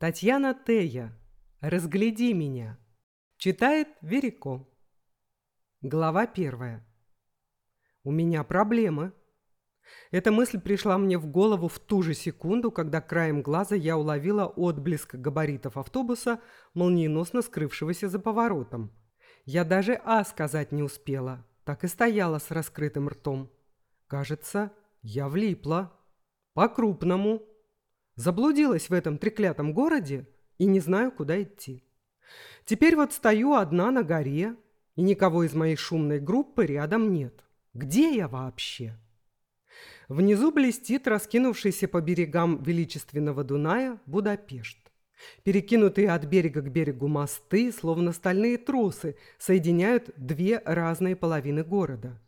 Татьяна Тея. Разгляди меня. Читает Верико. Глава первая. У меня проблемы. Эта мысль пришла мне в голову в ту же секунду, когда краем глаза я уловила отблеск габаритов автобуса, молниеносно скрывшегося за поворотом. Я даже «а» сказать не успела, так и стояла с раскрытым ртом. Кажется, я влипла. По-крупному. Заблудилась в этом треклятом городе и не знаю, куда идти. Теперь вот стою одна на горе, и никого из моей шумной группы рядом нет. Где я вообще? Внизу блестит раскинувшийся по берегам величественного Дуная Будапешт. Перекинутые от берега к берегу мосты, словно стальные тросы, соединяют две разные половины города.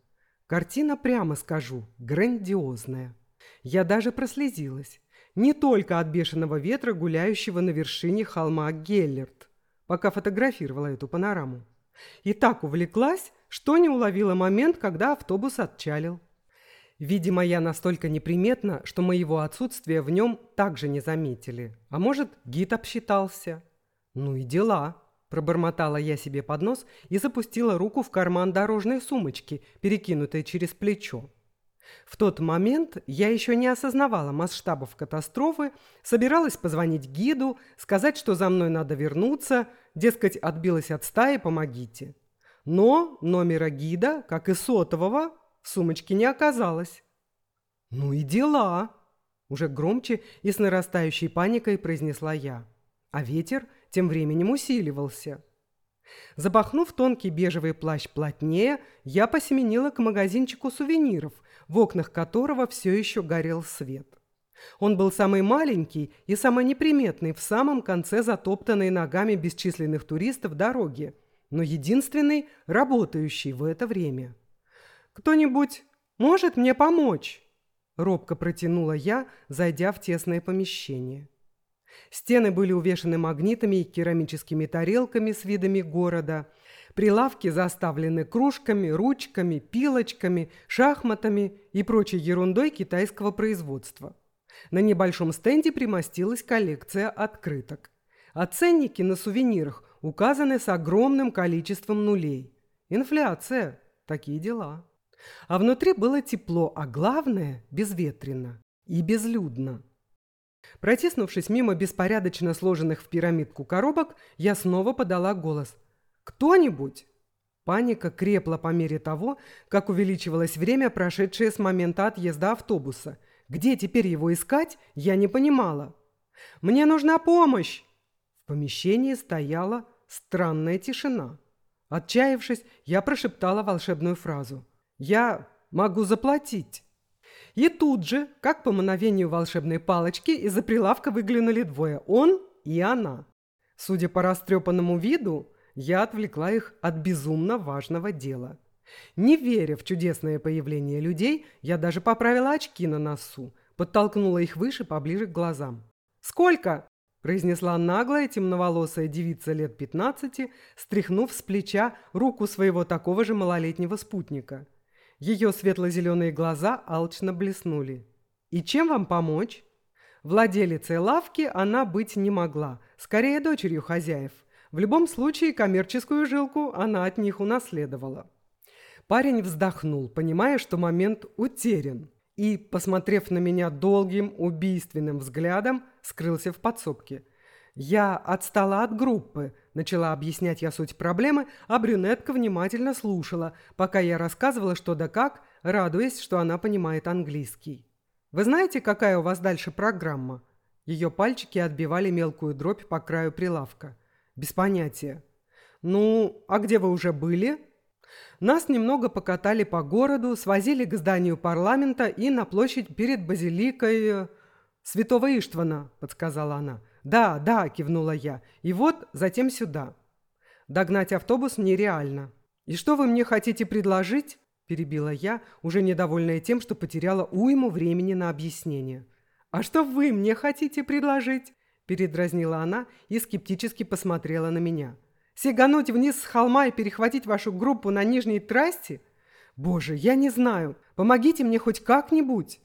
Картина, прямо скажу, грандиозная. Я даже прослезилась. Не только от бешеного ветра, гуляющего на вершине холма Геллерт, пока фотографировала эту панораму. И так увлеклась, что не уловила момент, когда автобус отчалил. Видимо, я настолько неприметна, что моего отсутствия в нем также не заметили. А может, гид обсчитался? Ну и дела. Пробормотала я себе под нос и запустила руку в карман дорожной сумочки, перекинутой через плечо. В тот момент я еще не осознавала масштабов катастрофы, собиралась позвонить гиду, сказать, что за мной надо вернуться, дескать, отбилась от стаи, помогите. Но номера гида, как и сотового, в сумочке не оказалось. «Ну и дела!» Уже громче и с нарастающей паникой произнесла я. А ветер тем временем усиливался. Запахнув тонкий бежевый плащ плотнее, я посеменила к магазинчику сувениров, в окнах которого все еще горел свет. Он был самый маленький и самый неприметный в самом конце затоптанной ногами бесчисленных туристов дороги, но единственный, работающий в это время. «Кто-нибудь может мне помочь?» Робко протянула я, зайдя в тесное помещение. Стены были увешаны магнитами и керамическими тарелками с видами города. Прилавки заставлены кружками, ручками, пилочками, шахматами и прочей ерундой китайского производства. На небольшом стенде примостилась коллекция открыток. А на сувенирах указаны с огромным количеством нулей. Инфляция. Такие дела. А внутри было тепло, а главное – безветренно и безлюдно. Протиснувшись мимо беспорядочно сложенных в пирамидку коробок, я снова подала голос. «Кто-нибудь?» Паника крепла по мере того, как увеличивалось время, прошедшее с момента отъезда автобуса. Где теперь его искать, я не понимала. «Мне нужна помощь!» В помещении стояла странная тишина. Отчаявшись, я прошептала волшебную фразу. «Я могу заплатить!» И тут же, как по мановению волшебной палочки, из-за прилавка выглянули двое – он и она. Судя по растрепанному виду, я отвлекла их от безумно важного дела. Не веря в чудесное появление людей, я даже поправила очки на носу, подтолкнула их выше, поближе к глазам. «Сколько?» – произнесла наглая темноволосая девица лет 15, стряхнув с плеча руку своего такого же малолетнего спутника – ее светло-зеленые глаза алчно блеснули. «И чем вам помочь?» Владелицей лавки она быть не могла, скорее дочерью хозяев. В любом случае коммерческую жилку она от них унаследовала. Парень вздохнул, понимая, что момент утерян, и, посмотрев на меня долгим убийственным взглядом, скрылся в подсобке – «Я отстала от группы», – начала объяснять я суть проблемы, а брюнетка внимательно слушала, пока я рассказывала что да как, радуясь, что она понимает английский. «Вы знаете, какая у вас дальше программа?» Ее пальчики отбивали мелкую дробь по краю прилавка. «Без понятия». «Ну, а где вы уже были?» Нас немного покатали по городу, свозили к зданию парламента и на площадь перед базиликой... Э, «Святого Иштвана», – подсказала она. «Да, да», – кивнула я. «И вот затем сюда». Догнать автобус нереально. «И что вы мне хотите предложить?» – перебила я, уже недовольная тем, что потеряла уйму времени на объяснение. «А что вы мне хотите предложить?» – передразнила она и скептически посмотрела на меня. «Сигануть вниз с холма и перехватить вашу группу на нижней трассе? Боже, я не знаю. Помогите мне хоть как-нибудь!»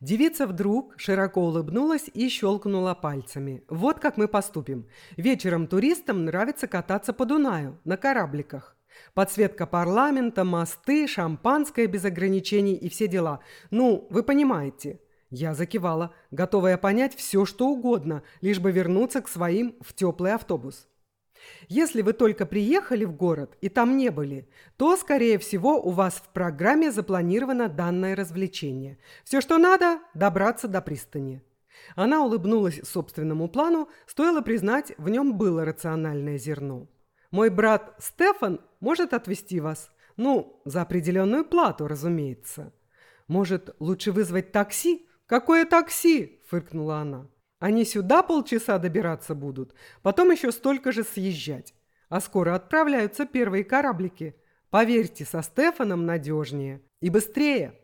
Девица вдруг широко улыбнулась и щелкнула пальцами. «Вот как мы поступим. Вечером туристам нравится кататься по Дунаю на корабликах. Подсветка парламента, мосты, шампанское без ограничений и все дела. Ну, вы понимаете». Я закивала, готовая понять все, что угодно, лишь бы вернуться к своим в теплый автобус. Если вы только приехали в город и там не были, то, скорее всего, у вас в программе запланировано данное развлечение. Все, что надо – добраться до пристани. Она улыбнулась собственному плану, стоило признать, в нем было рациональное зерно. Мой брат Стефан может отвезти вас. Ну, за определенную плату, разумеется. Может, лучше вызвать такси? Какое такси? Фыркнула она. Они сюда полчаса добираться будут, потом еще столько же съезжать. А скоро отправляются первые кораблики. Поверьте, со Стефаном надежнее и быстрее.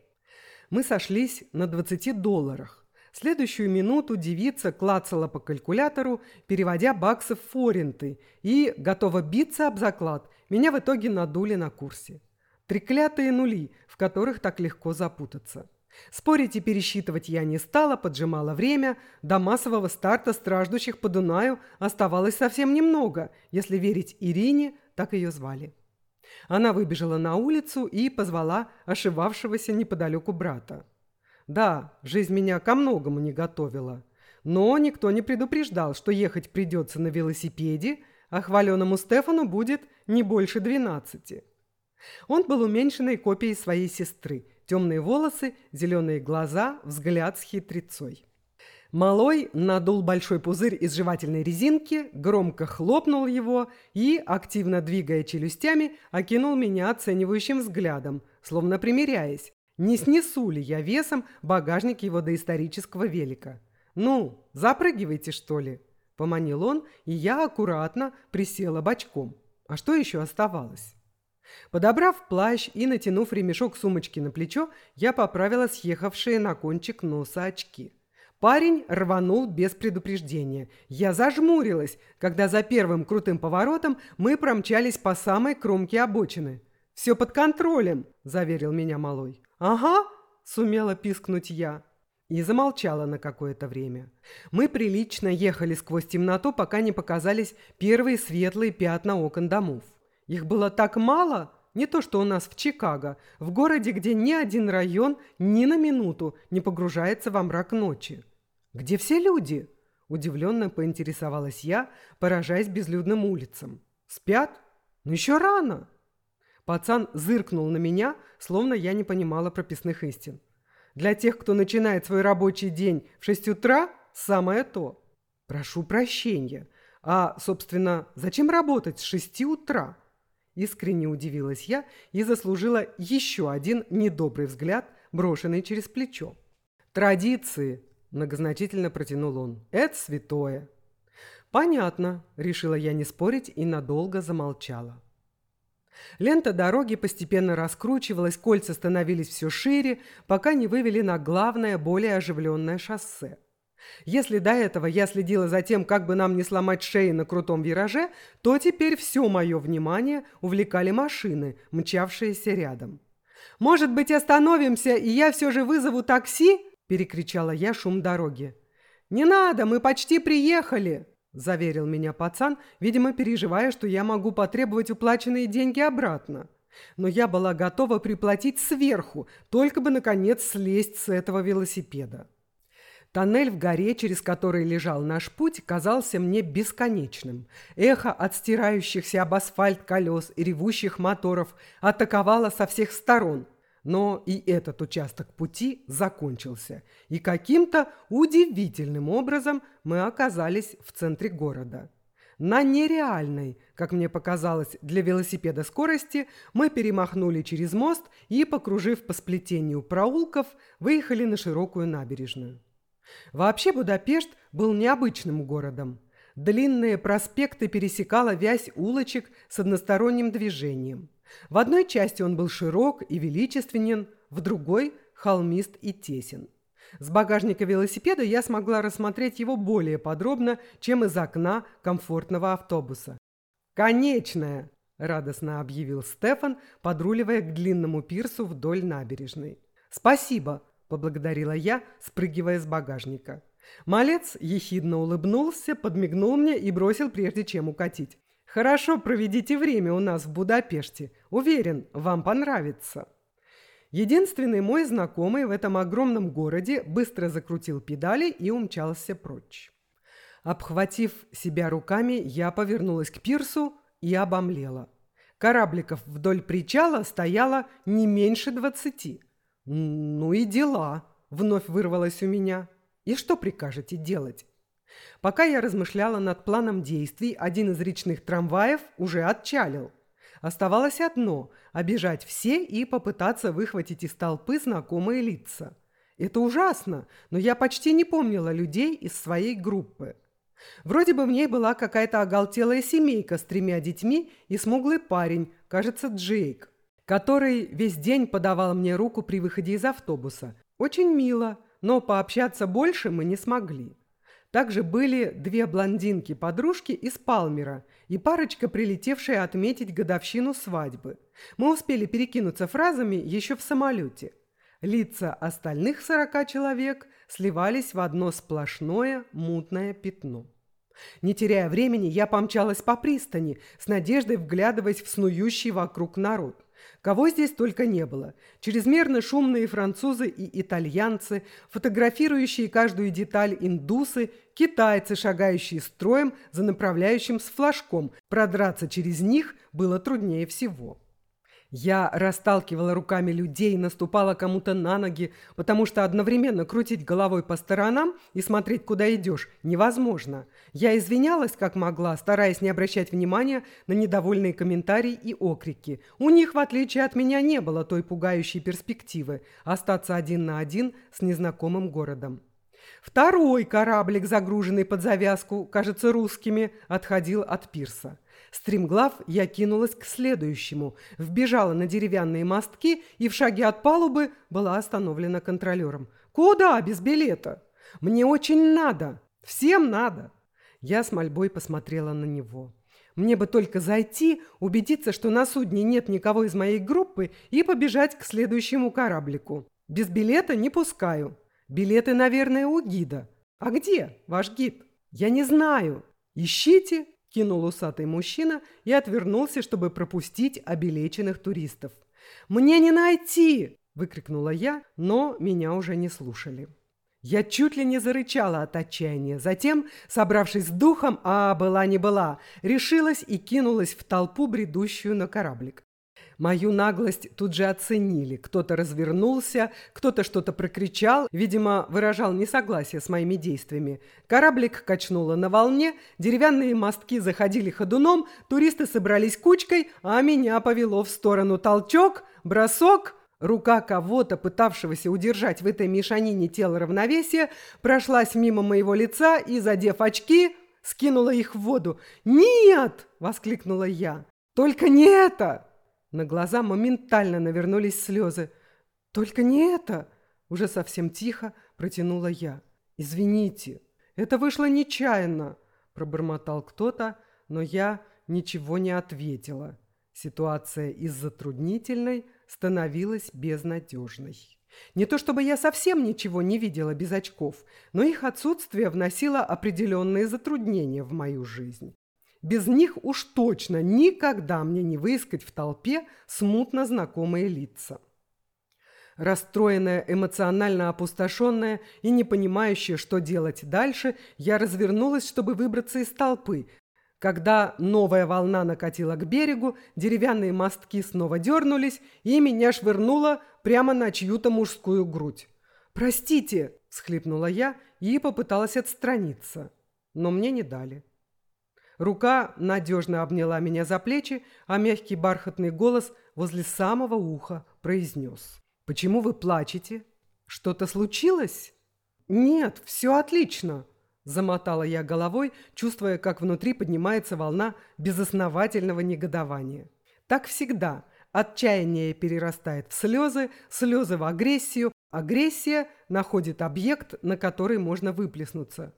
Мы сошлись на 20 долларах. Следующую минуту девица клацала по калькулятору, переводя баксы в форинты, и, готова биться об заклад, меня в итоге надули на курсе. Треклятые нули, в которых так легко запутаться. Спорить и пересчитывать я не стала, поджимала время. До массового старта страждущих по Дунаю оставалось совсем немного, если верить Ирине, так ее звали. Она выбежала на улицу и позвала ошивавшегося неподалеку брата. Да, жизнь меня ко многому не готовила. Но никто не предупреждал, что ехать придется на велосипеде, а хваленому Стефану будет не больше двенадцати. Он был уменьшенной копией своей сестры – Темные волосы, зеленые глаза, взгляд с хитрецой. Малой надул большой пузырь из жевательной резинки, громко хлопнул его и, активно двигая челюстями, окинул меня оценивающим взглядом, словно примиряясь, не снесу ли я весом багажник его доисторического велика. «Ну, запрыгивайте, что ли?» – поманил он, и я аккуратно присела бочком. А что еще оставалось? Подобрав плащ и натянув ремешок сумочки на плечо, я поправила съехавшие на кончик носа очки. Парень рванул без предупреждения. Я зажмурилась, когда за первым крутым поворотом мы промчались по самой кромке обочины. «Все под контролем», – заверил меня малой. «Ага», – сумела пискнуть я. И замолчала на какое-то время. Мы прилично ехали сквозь темноту, пока не показались первые светлые пятна окон домов. Их было так мало, не то что у нас в Чикаго, в городе, где ни один район ни на минуту не погружается во мрак ночи. Где все люди? Удивленно поинтересовалась я, поражаясь безлюдным улицам. Спят? Ну еще рано. Пацан зыркнул на меня, словно я не понимала прописных истин. Для тех, кто начинает свой рабочий день в шесть утра, самое то. Прошу прощения. А, собственно, зачем работать с шести утра? Искренне удивилась я и заслужила еще один недобрый взгляд, брошенный через плечо. «Традиции», – многозначительно протянул он, – «это святое». «Понятно», – решила я не спорить и надолго замолчала. Лента дороги постепенно раскручивалась, кольца становились все шире, пока не вывели на главное, более оживленное шоссе. Если до этого я следила за тем, как бы нам не сломать шеи на крутом вираже, то теперь все мое внимание увлекали машины, мчавшиеся рядом. «Может быть, остановимся, и я все же вызову такси?» – перекричала я шум дороги. «Не надо, мы почти приехали!» – заверил меня пацан, видимо, переживая, что я могу потребовать уплаченные деньги обратно. Но я была готова приплатить сверху, только бы, наконец, слезть с этого велосипеда. Тоннель в горе, через который лежал наш путь, казался мне бесконечным. Эхо от стирающихся об асфальт колес и ревущих моторов атаковало со всех сторон. Но и этот участок пути закончился, и каким-то удивительным образом мы оказались в центре города. На нереальной, как мне показалось, для велосипеда скорости мы перемахнули через мост и, покружив по сплетению проулков, выехали на широкую набережную. Вообще Будапешт был необычным городом. Длинные проспекты пересекала вязь улочек с односторонним движением. В одной части он был широк и величественен, в другой – холмист и тесен. С багажника велосипеда я смогла рассмотреть его более подробно, чем из окна комфортного автобуса. «Конечная!» – радостно объявил Стефан, подруливая к длинному пирсу вдоль набережной. «Спасибо!» – поблагодарила я, спрыгивая с багажника. Малец ехидно улыбнулся, подмигнул мне и бросил, прежде чем укатить. «Хорошо проведите время у нас в Будапеште. Уверен, вам понравится». Единственный мой знакомый в этом огромном городе быстро закрутил педали и умчался прочь. Обхватив себя руками, я повернулась к пирсу и обомлела. Корабликов вдоль причала стояло не меньше двадцати. «Ну и дела», — вновь вырвалось у меня. «И что прикажете делать?» Пока я размышляла над планом действий, один из речных трамваев уже отчалил. Оставалось одно – обижать все и попытаться выхватить из толпы знакомые лица. Это ужасно, но я почти не помнила людей из своей группы. Вроде бы в ней была какая-то оголтелая семейка с тремя детьми и смуглый парень, кажется, Джейк который весь день подавал мне руку при выходе из автобуса. Очень мило, но пообщаться больше мы не смогли. Также были две блондинки-подружки из Палмера и парочка, прилетевшая отметить годовщину свадьбы. Мы успели перекинуться фразами еще в самолете. Лица остальных сорока человек сливались в одно сплошное мутное пятно. Не теряя времени, я помчалась по пристани, с надеждой вглядываясь в снующий вокруг народ. Кого здесь только не было. Чрезмерно шумные французы и итальянцы, фотографирующие каждую деталь индусы, китайцы, шагающие строем за направляющим с флажком. Продраться через них было труднее всего. Я расталкивала руками людей, наступала кому-то на ноги, потому что одновременно крутить головой по сторонам и смотреть, куда идешь, невозможно. Я извинялась, как могла, стараясь не обращать внимания на недовольные комментарии и окрики. У них, в отличие от меня, не было той пугающей перспективы остаться один на один с незнакомым городом. Второй кораблик, загруженный под завязку, кажется, русскими, отходил от пирса. Стремглав я кинулась к следующему, вбежала на деревянные мостки и в шаге от палубы была остановлена контролером. «Куда без билета? Мне очень надо. Всем надо». Я с мольбой посмотрела на него. Мне бы только зайти, убедиться, что на судне нет никого из моей группы и побежать к следующему кораблику. Без билета не пускаю. Билеты, наверное, у гида. А где ваш гид? Я не знаю. Ищите кинул усатый мужчина и отвернулся, чтобы пропустить обелеченных туристов. «Мне не найти!» – выкрикнула я, но меня уже не слушали. Я чуть ли не зарычала от отчаяния. Затем, собравшись с духом, а была не была, решилась и кинулась в толпу, бредущую на кораблик. Мою наглость тут же оценили. Кто-то развернулся, кто-то что-то прокричал, видимо, выражал несогласие с моими действиями. Кораблик качнуло на волне, деревянные мостки заходили ходуном, туристы собрались кучкой, а меня повело в сторону толчок, бросок. Рука кого-то, пытавшегося удержать в этой мешанине тело равновесия, прошлась мимо моего лица и, задев очки, скинула их в воду. «Нет!» – воскликнула я. «Только не это!» На глаза моментально навернулись слезы. «Только не это!» – уже совсем тихо протянула я. «Извините, это вышло нечаянно!» – пробормотал кто-то, но я ничего не ответила. Ситуация из затруднительной становилась безнадежной. Не то чтобы я совсем ничего не видела без очков, но их отсутствие вносило определенные затруднения в мою жизнь. Без них уж точно никогда мне не выискать в толпе смутно знакомые лица. Расстроенная, эмоционально опустошенная и не понимающая, что делать дальше, я развернулась, чтобы выбраться из толпы. Когда новая волна накатила к берегу, деревянные мостки снова дернулись, и меня швырнуло прямо на чью-то мужскую грудь. «Простите!» – всхлипнула я и попыталась отстраниться, но мне не дали. Рука надежно обняла меня за плечи, а мягкий бархатный голос возле самого уха произнес. «Почему вы плачете? Что-то случилось?» «Нет, все отлично», – замотала я головой, чувствуя, как внутри поднимается волна безосновательного негодования. Так всегда. Отчаяние перерастает в слезы, слезы в агрессию, агрессия находит объект, на который можно выплеснуться.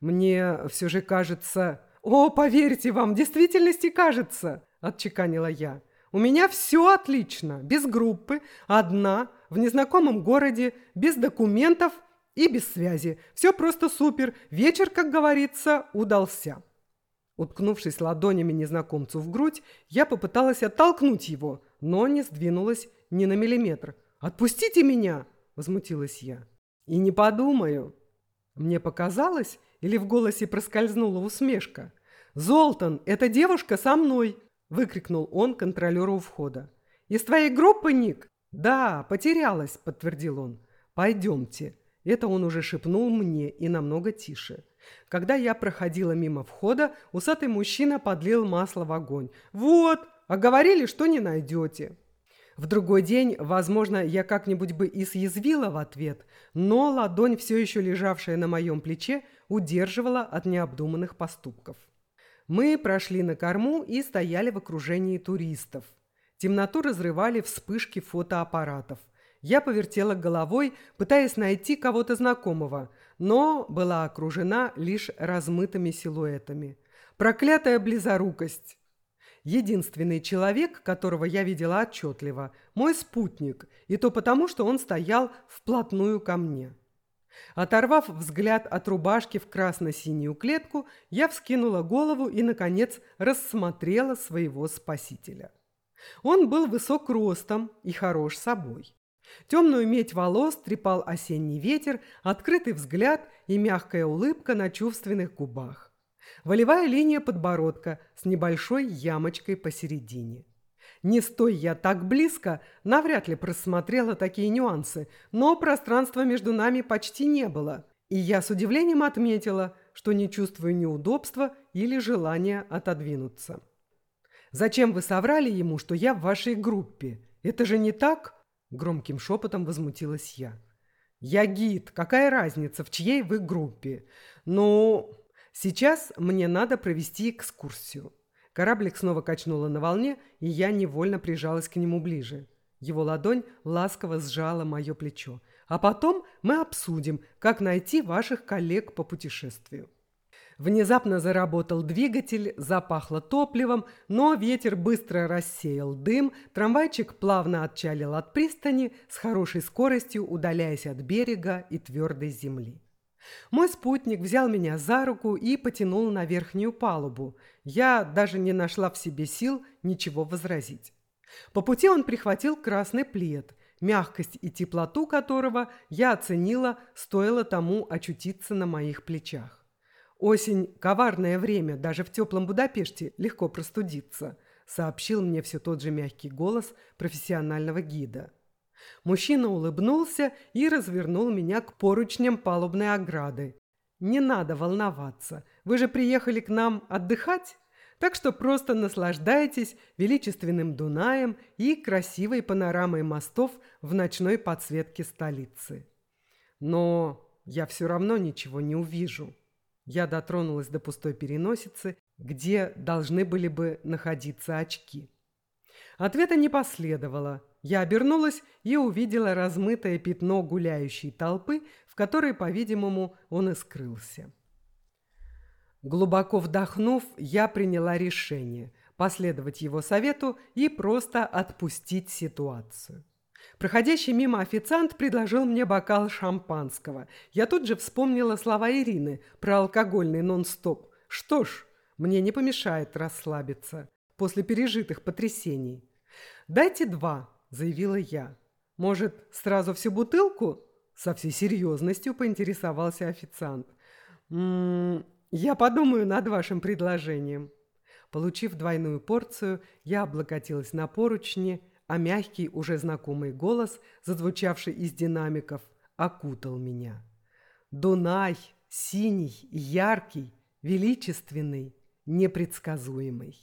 Мне все же кажется... «О, поверьте, вам в действительности кажется!» – отчеканила я. «У меня все отлично, без группы, одна, в незнакомом городе, без документов и без связи. Все просто супер. Вечер, как говорится, удался. Уткнувшись ладонями незнакомцу в грудь, я попыталась оттолкнуть его, но не сдвинулась ни на миллиметр. «Отпустите меня!» – возмутилась я. «И не подумаю!» Мне показалось, или в голосе проскользнула усмешка. «Золтан, эта девушка со мной!» – выкрикнул он контролеру у входа. «Из твоей группы, Ник?» «Да, потерялась», – подтвердил он. «Пойдемте». Это он уже шепнул мне и намного тише. Когда я проходила мимо входа, усатый мужчина подлил масло в огонь. «Вот, а говорили, что не найдете». В другой день, возможно, я как-нибудь бы и съязвила в ответ, но ладонь, все еще лежавшая на моем плече, удерживала от необдуманных поступков. Мы прошли на корму и стояли в окружении туристов. Темноту разрывали вспышки фотоаппаратов. Я повертела головой, пытаясь найти кого-то знакомого, но была окружена лишь размытыми силуэтами. Проклятая близорукость! Единственный человек, которого я видела отчетливо, мой спутник, и то потому, что он стоял вплотную ко мне. Оторвав взгляд от рубашки в красно-синюю клетку, я вскинула голову и, наконец, рассмотрела своего спасителя. Он был высок ростом и хорош собой. Темную медь волос трепал осенний ветер, открытый взгляд и мягкая улыбка на чувственных губах. Волевая линия подбородка с небольшой ямочкой посередине. Не стой я так близко, навряд ли просмотрела такие нюансы, но пространства между нами почти не было, и я с удивлением отметила, что не чувствую неудобства или желания отодвинуться. «Зачем вы соврали ему, что я в вашей группе? Это же не так?» Громким шепотом возмутилась я. «Я гид. Какая разница, в чьей вы группе? Ну, сейчас мне надо провести экскурсию». Кораблик снова качнуло на волне, и я невольно прижалась к нему ближе. Его ладонь ласково сжала мое плечо. «А потом мы обсудим, как найти ваших коллег по путешествию». Внезапно заработал двигатель, запахло топливом, но ветер быстро рассеял дым, трамвайчик плавно отчалил от пристани, с хорошей скоростью удаляясь от берега и твердой земли. Мой спутник взял меня за руку и потянул на верхнюю палубу. Я даже не нашла в себе сил ничего возразить. По пути он прихватил красный плед, мягкость и теплоту которого я оценила, стоило тому очутиться на моих плечах. Осень – коварное время, даже в теплом Будапеште легко простудиться, сообщил мне все тот же мягкий голос профессионального гида. Мужчина улыбнулся и развернул меня к поручням палубной ограды. «Не надо волноваться, вы же приехали к нам отдыхать?» Так что просто наслаждайтесь величественным Дунаем и красивой панорамой мостов в ночной подсветке столицы. Но я все равно ничего не увижу. Я дотронулась до пустой переносицы, где должны были бы находиться очки. Ответа не последовало. Я обернулась и увидела размытое пятно гуляющей толпы, в которой, по-видимому, он и скрылся. Глубоко вдохнув, я приняла решение последовать его совету и просто отпустить ситуацию. Проходящий мимо официант предложил мне бокал шампанского. Я тут же вспомнила слова Ирины про алкогольный нон-стоп. Что ж, мне не помешает расслабиться после пережитых потрясений. «Дайте два», – заявила я. «Может, сразу всю бутылку?» Со всей серьезностью поинтересовался официант. «М «М-м, -м, «Я подумаю над вашим предложением». Получив двойную порцию, я облокотилась на поручни а мягкий, уже знакомый голос, зазвучавший из динамиков, окутал меня. Дунай, синий, яркий, величественный, непредсказуемый.